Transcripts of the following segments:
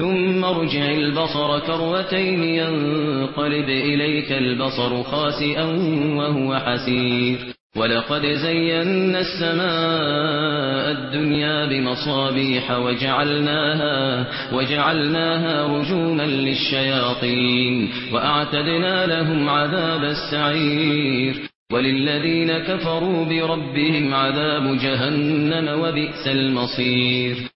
ثم ارجع البصر كروتين ينقلب إليك البصر خاسئا وهو حسير. ولقد زينا السماء الدنيا بمصابيح وجعلناها وجعلناها رجوما للشياطين وأعتدنا لهم عذاب السعير. وللذين كفروا بربهم عذاب جهنم وبئس المصير.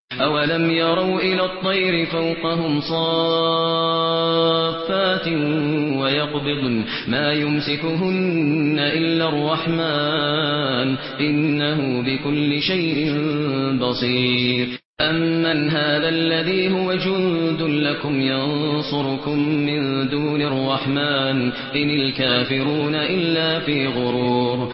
أولم يروا إلى الطير فوقهم صافات وَيَقْبِضْنَ ما يمسكهن إلا الرحمن إنه بكل شيء بصير أمن هذا الذي هو جند لكم ينصركم من دون الرحمن إن الكافرون إلا في غرور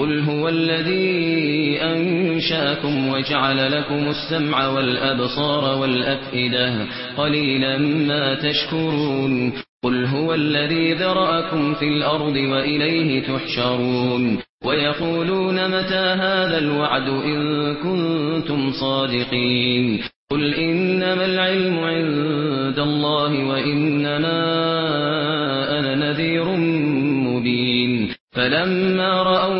قل هو الذي أنشاكم وجعل لكم السمع والأبصار والأفئدة قليلا ما تشكرون قل هو الذي ذرأكم في الأرض وإليه تحشرون ويقولون متى هذا الوعد إن كنتم صادقين قل إنما العلم عند الله وإنما أنا نذير مبين فلما رأوا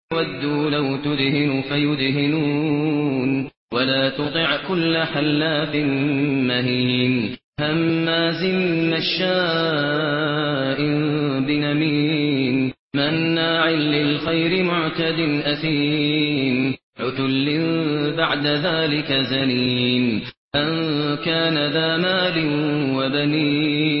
وَدُّوا لَوْ تُدْهِنُ فَيُدْهِنُونَ وَلَا تُطِعْ كُلَّ حَلَّافٍ مَّهِينٍ هَمَّازٍ مَّشَّاءٍ بِنَمِيمٍ مَّنَّاعٍ لِّلْخَيْرِ مُعْتَدٍ أَثِيمٍ عُتُلٍّ بَعْدَ ذَلِكَ زَنِيمٍ أَن كَانَ ذَا مَالٍ وَبَنِينَ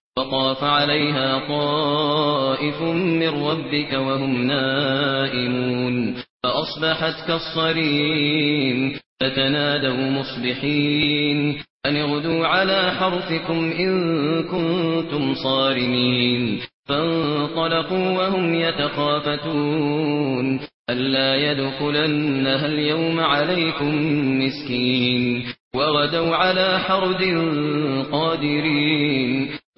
وطاف عليها طائف من ربك وهم نائمون فأصبحت كالصريم فتنادوا مصبحين أن اغدوا على حرفكم إن كنتم صارمين فانطلقوا وهم يتخافتون ألا يدخلنها اليوم عليكم مسكين وغدوا على حرد قادرين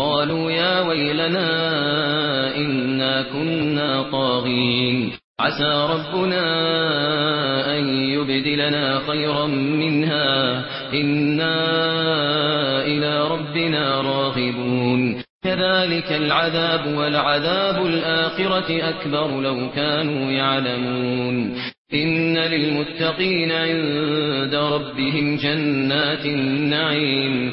قالوا يا ويلنا إنا كنا طاغين. عسى ربنا أن يبدلنا خيرا منها. إنا إلى ربنا راغبون. كذلك العذاب والعذاب الآخرة أكبر لو كانوا يعلمون. إن للمتقين عند ربهم جنات النعيم.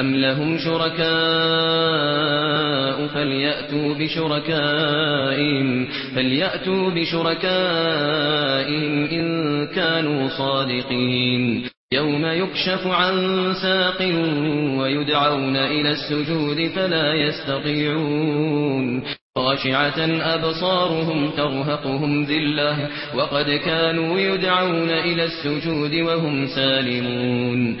أم لهم شركاء فليأتوا بشركائهم فليأتوا بشركائهم إن كانوا صادقين يوم يكشف عن ساق ويدعون إلى السجود فلا يستطيعون خاشعة أبصارهم ترهقهم ذلة وقد كانوا يدعون إلى السجود وهم سالمون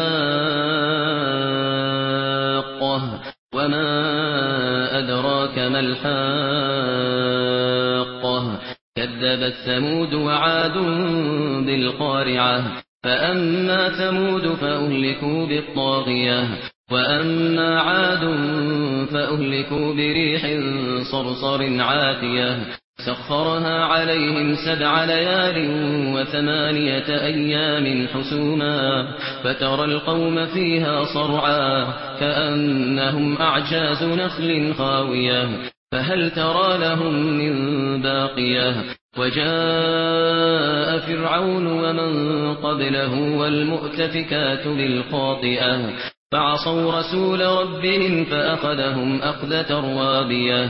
وما أدراك ما الحاقة كذب ثمود وعاد بالقارعة فأما ثمود فأهلكوا بالطاغية وأما عاد فأهلكوا بريح صرصر عاتية سخرها عليهم سبع ليال وثمانية أيام حسوما فترى القوم فيها صرعا كأنهم أعجاز نخل خاوية فهل ترى لهم من باقية وجاء فرعون ومن قبله والمؤتفكات بالخاطئة فعصوا رسول ربهم فأخذهم أخذة روابية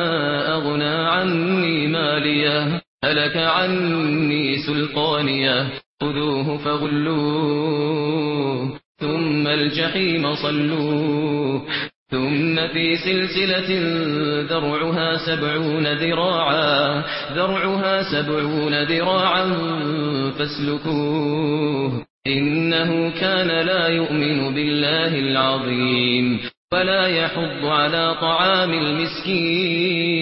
عني مالية هلك عني سلطانية خذوه فغلوه ثم الجحيم صلوه ثم في سلسلة ذرعها سبعون ذراعا ذرعها سبعون ذراعا فاسلكوه إنه كان لا يؤمن بالله العظيم فلا يحض على طعام المسكين.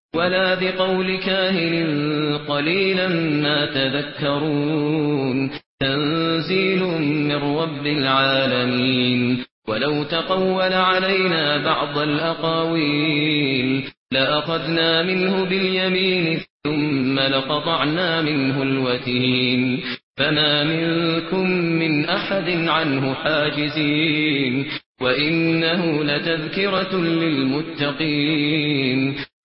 ولا بقول كاهن قليلا ما تذكرون. تنزيل من رب العالمين. ولو تقول علينا بعض الأقاويل. لأخذنا منه باليمين ثم لقطعنا منه الوتين. فما منكم من أحد عنه حاجزين. وإنه لتذكرة للمتقين.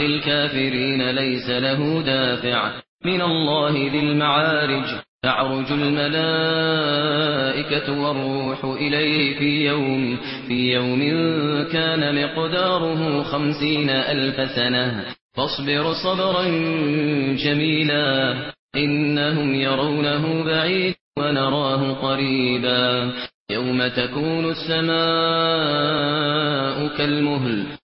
للكافرين ليس له دافع. من الله ذي المعارج. تعرج الملائكة والروح إليه في يوم في يوم كان مقداره خمسين ألف سنة. فاصبر صبرا جميلا. إنهم يرونه بعيد ونراه قريبا. يوم تكون السماء كالمهل.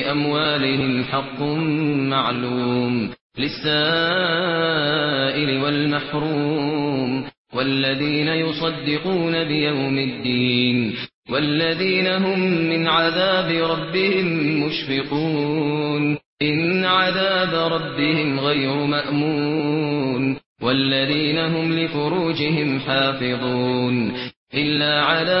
لأموالهم حق معلوم للسائل والمحروم والذين يصدقون بيوم الدين والذين هم من عذاب ربهم مشفقون إن عذاب ربهم غير مأمون والذين هم لفروجهم حافظون إلا على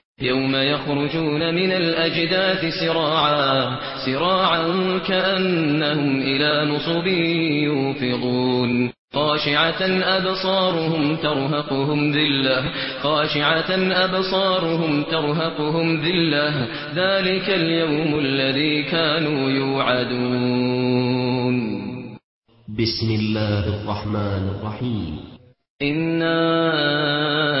يوم يخرجون من الأجداث سراعا سراعا كأنهم إلى نصب يوفضون. خاشعة أبصارهم ترهقهم ذلة خاشعة أبصارهم ترهقهم ذلة. ذلك اليوم الذي كانوا يوعدون. بسم الله الرحمن الرحيم. إِنَّا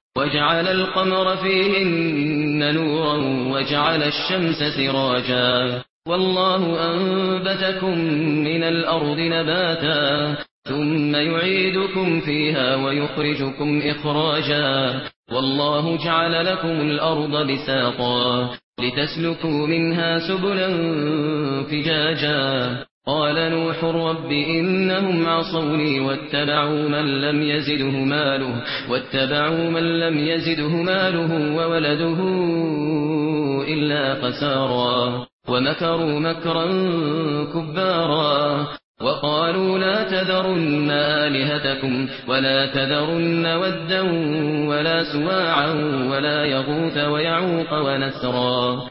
وجعل القمر فيهن نورا وجعل الشمس سراجا. والله أنبتكم من الأرض نباتا ثم يعيدكم فيها ويخرجكم إخراجا. والله جعل لكم الأرض بساقا لتسلكوا منها سبلا فجاجا. قال نوح رب إنهم عصوني واتبعوا من لم يزده ماله واتبعوا من لم يزده ماله وولده إلا قسارا ومكروا مكرا كبارا وقالوا لا تذرن آلهتكم ولا تذرن ودا ولا سواعا ولا يغوث ويعوق ونسرا.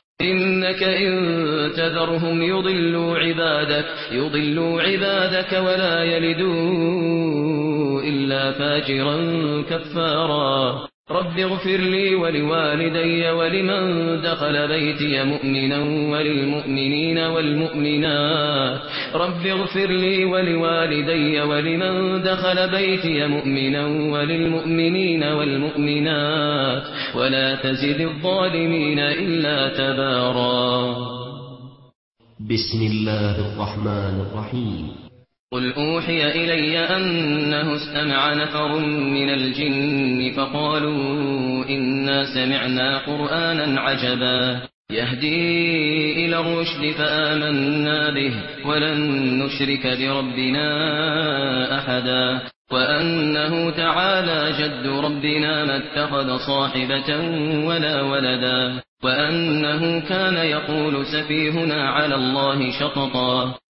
إنك إن تذرهم يضلوا عبادك, يضلوا عبادك ولا يلدوا إلا فاجرا كفارا. رب اغفر لي ولوالدي ولمن دخل بيتي مؤمنا وللمؤمنين والمؤمنات. رب اغفر لي ولوالدي ولمن دخل بيتي مؤمنا وللمؤمنين والمؤمنات. ولا تزد الظالمين إلا تبارا. بسم الله الرحمن الرحيم. قل أوحي إلي أنه استمع نفر من الجن فقالوا إنا سمعنا قرآنا عجبا يهدي إلى الرشد فآمنا به ولن نشرك بربنا أحدا وأنه تعالى جد ربنا ما اتخذ صاحبة ولا ولدا وأنه كان يقول سفيهنا على الله شططا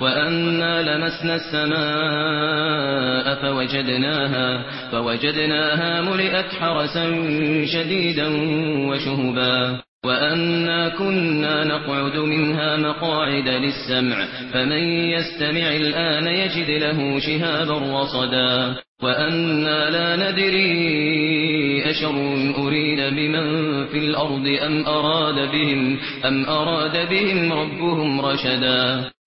وأنا لمسنا السماء فوجدناها, فوجدناها ملئت حرسا شديدا وشهبا وأنا كنا نقعد منها مقاعد للسمع فمن يستمع الآن يجد له شهابا رصدا وأنا لا ندري أشر أريد بمن في الأرض أم أراد بهم, أم أراد بهم ربهم رشدا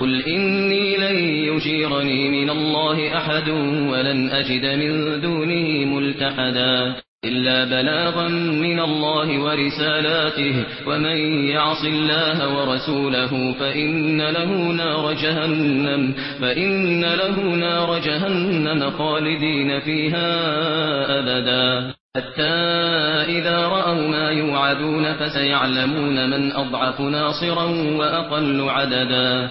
قل إني لن يجيرني من الله أحد ولن أجد من دونه ملتحدا إلا بلاغا من الله ورسالاته ومن يعص الله ورسوله فإن له نار جهنم, فإن له نار جهنم خالدين فيها أبدا حتى إذا رأوا ما يوعدون فسيعلمون من أضعف ناصرا وأقل عددا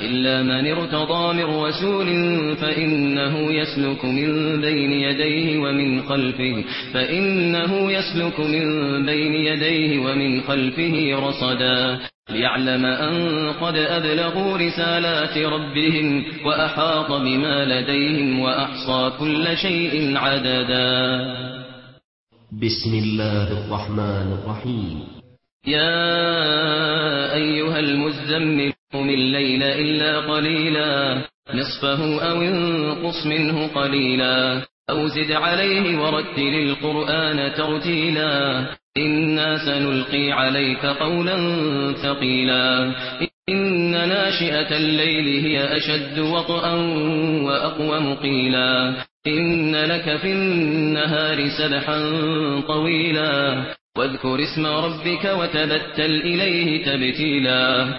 إلا من ارتضى من رسول فإنه يسلك من بين يديه ومن خلفه فإنه يسلك من بين يديه ومن خلفه رصدا. ليعلم أن قد أبلغوا رسالات ربهم وأحاط بما لديهم وأحصى كل شيء عددا. بسم الله الرحمن الرحيم. يا أيها المزمل قم الليل إلا قليلا. نصفه أو انقص منه قليلا. أو زد عليه ورتل القرآن ترتيلا. إنا سنلقي عليك قولا ثقيلا. إن ناشئة الليل هي أشد وطأا وأقوم قيلا إن لك في النهار سبحا طويلا. واذكر اسم ربك وتبتل إليه تبتيلا.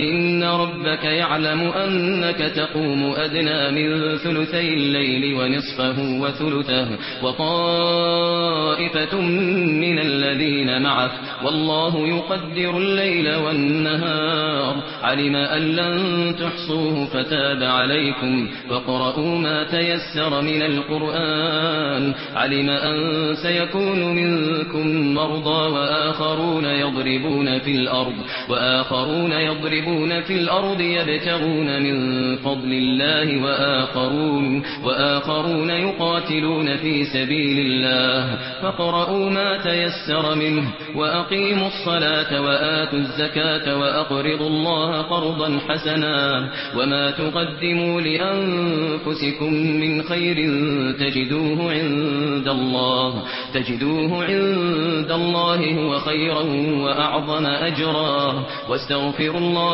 إن ربك يعلم أنك تقوم أدنى من ثلثي الليل ونصفه وثلثه وطائفة من الذين معك والله يقدر الليل والنهار علم أن لن تحصوه فتاب عليكم فقرأوا ما تيسر من القرآن علم أن سيكون منكم مرضى وآخرون يضربون في الأرض وآخرون يضربون يسيرون في الأرض يبتغون من فضل الله وآخرون, وآخرون يقاتلون في سبيل الله فقرؤوا ما تيسر منه وأقيموا الصلاة وآتوا الزكاة وأقرضوا الله قرضا حسنا وما تقدموا لأنفسكم من خير تجدوه عند الله تجدوه عند الله هو خيرا وأعظم أجرا واستغفروا الله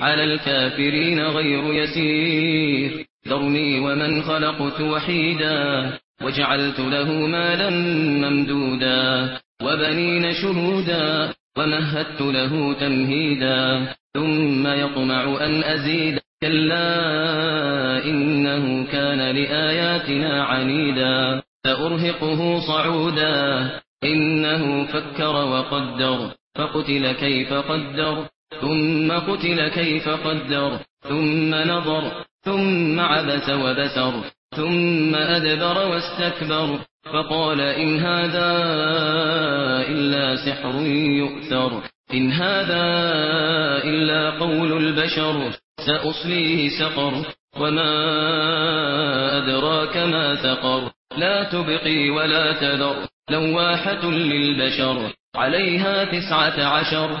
على الكافرين غير يسير. ذرني ومن خلقت وحيدا وجعلت له مالا ممدودا وبنين شهودا ومهدت له تمهيدا. ثم يطمع أن أزيد. كلا إنه كان لآياتنا عنيدا. سأرهقه صعودا. إنه فكر وقدر. فقتل كيف قدر. ثم قتل كيف قدر ثم نظر ثم عبس وبسر ثم أدبر واستكبر فقال إن هذا إلا سحر يؤثر إن هذا إلا قول البشر سأصليه سقر وما أدراك ما ثقر لا تبقي ولا تذر لواحة للبشر عليها تسعة عشر.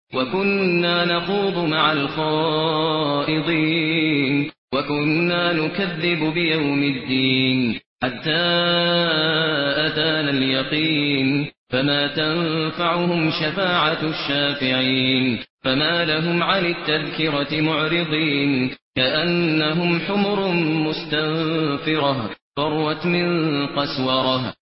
وكنا نخوض مع الخائضين وكنا نكذب بيوم الدين حتى أتانا اليقين فما تنفعهم شفاعة الشافعين فما لهم عن التذكرة معرضين كأنهم حمر مستنفرة فروت من قسورة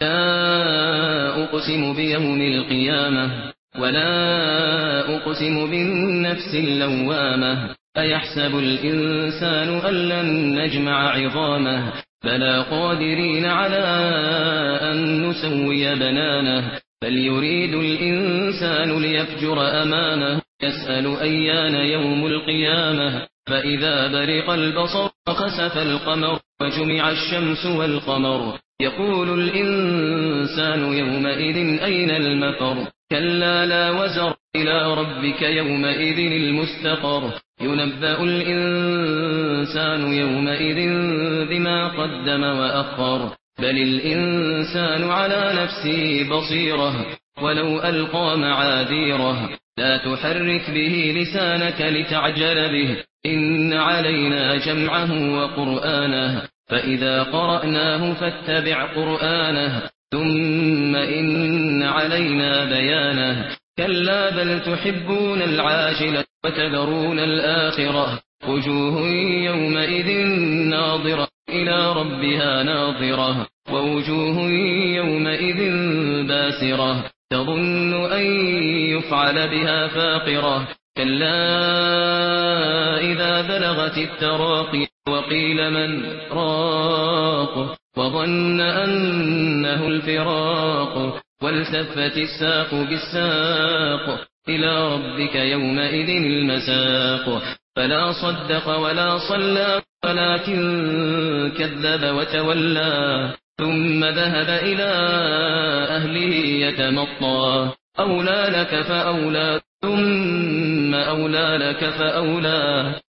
لا أقسم بيوم القيامة ولا أقسم بالنفس اللوامة أيحسب الإنسان أن لن نجمع عظامه بلى قادرين على أن نسوي بنانه بل يريد الإنسان ليفجر أمامه يسأل أيان يوم القيامة فإذا برق البصر خسف القمر وجمع الشمس والقمر يقول الإنسان يومئذ أين المفر؟ كلا لا وزر إلى ربك يومئذ المستقر. ينبأ الإنسان يومئذ بما قدم وأخر. بل الإنسان على نفسه بصيرة ولو ألقى معاذيره. لا تحرك به لسانك لتعجل به. إن علينا جمعه وقرآنه. فإذا قرأناه فاتبع قرآنه ثم إن علينا بيانه كلا بل تحبون العاجلة وتذرون الآخرة وجوه يومئذ ناظرة إلى ربها ناظرة ووجوه يومئذ باسرة تظن أن يفعل بها فاقرة كلا إذا بلغت التراقي وقيل من راق وظن أنه الفراق والسفت الساق بالساق إلى ربك يومئذ المساق. فلا صدق ولا صلى ولكن كذب وتولى ثم ذهب إلى أهله يتمطى. أولى لك فأولى ثم أولى لك فأولى.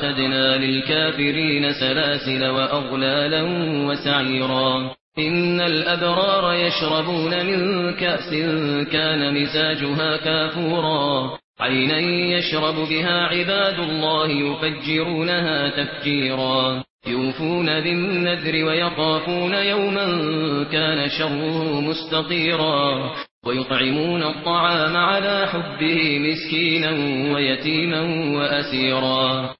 وأعتدنا للكافرين سلاسل وأغلالا وسعيرا. إن الأبرار يشربون من كأس كان مزاجها كافورا. عينا يشرب بها عباد الله يفجرونها تفجيرا. يوفون بالنذر ويقافون يوما كان شره مستطيرا. ويطعمون الطعام على حبه مسكينا ويتيما وأسيرا.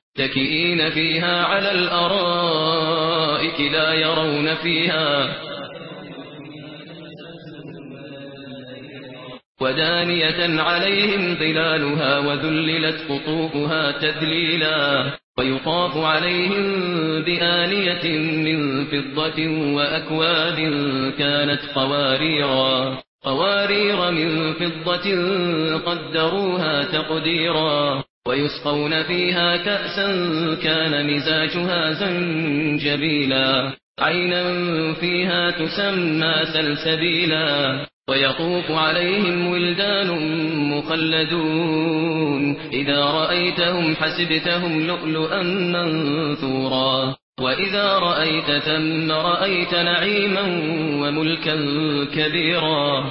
متكئين فيها على الأرائك لا يرون فيها ودانية عليهم ظلالها وذللت قطوبها تذليلا ويطاف عليهم بآلية من فضة وأكواب كانت قواريرا قوارير من فضة قدروها تقديرا ويسقون فيها كأسا كان مزاجها زنجبيلا عينا فيها تسمى سلسبيلا ويطوف عليهم ولدان مخلدون إذا رأيتهم حسبتهم لؤلؤا منثورا وإذا رأيت تم رأيت نعيما وملكا كبيرا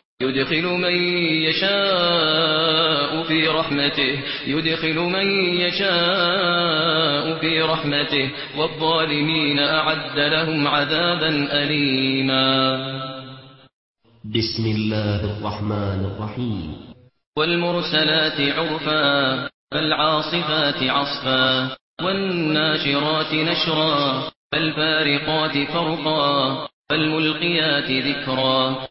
يدخل من يشاء في رحمته يدخل من يشاء في رحمته والظالمين أعد لهم عذابا أليما. بسم الله الرحمن الرحيم. والمرسلات عرفا فالعاصفات عصفا والناشرات نشرا فالفارقات فرقا فالملقيات ذكرا.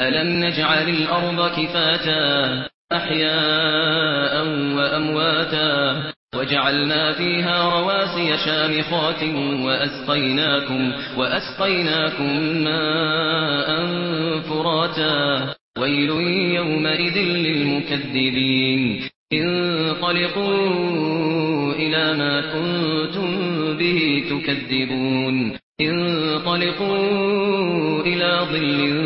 ألم نجعل الأرض كفاتا أحياء وأمواتا وجعلنا فيها رواسي شامخات وأسقيناكم, وأسقيناكم ماء فراتا ويل يومئذ للمكذبين انطلقوا إلى ما كنتم به تكذبون انطلقوا إلى ظل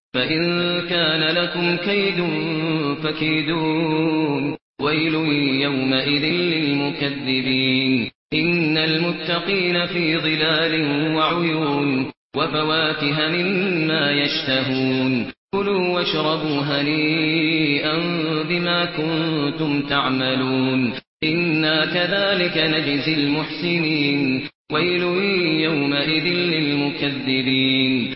فإن كان لكم كيد فكيدون ويل يومئذ للمكذبين إن المتقين في ظلال وعيون وفواكه مما يشتهون كلوا واشربوا هنيئا بما كنتم تعملون إنا كذلك نجزي المحسنين ويل يومئذ للمكذبين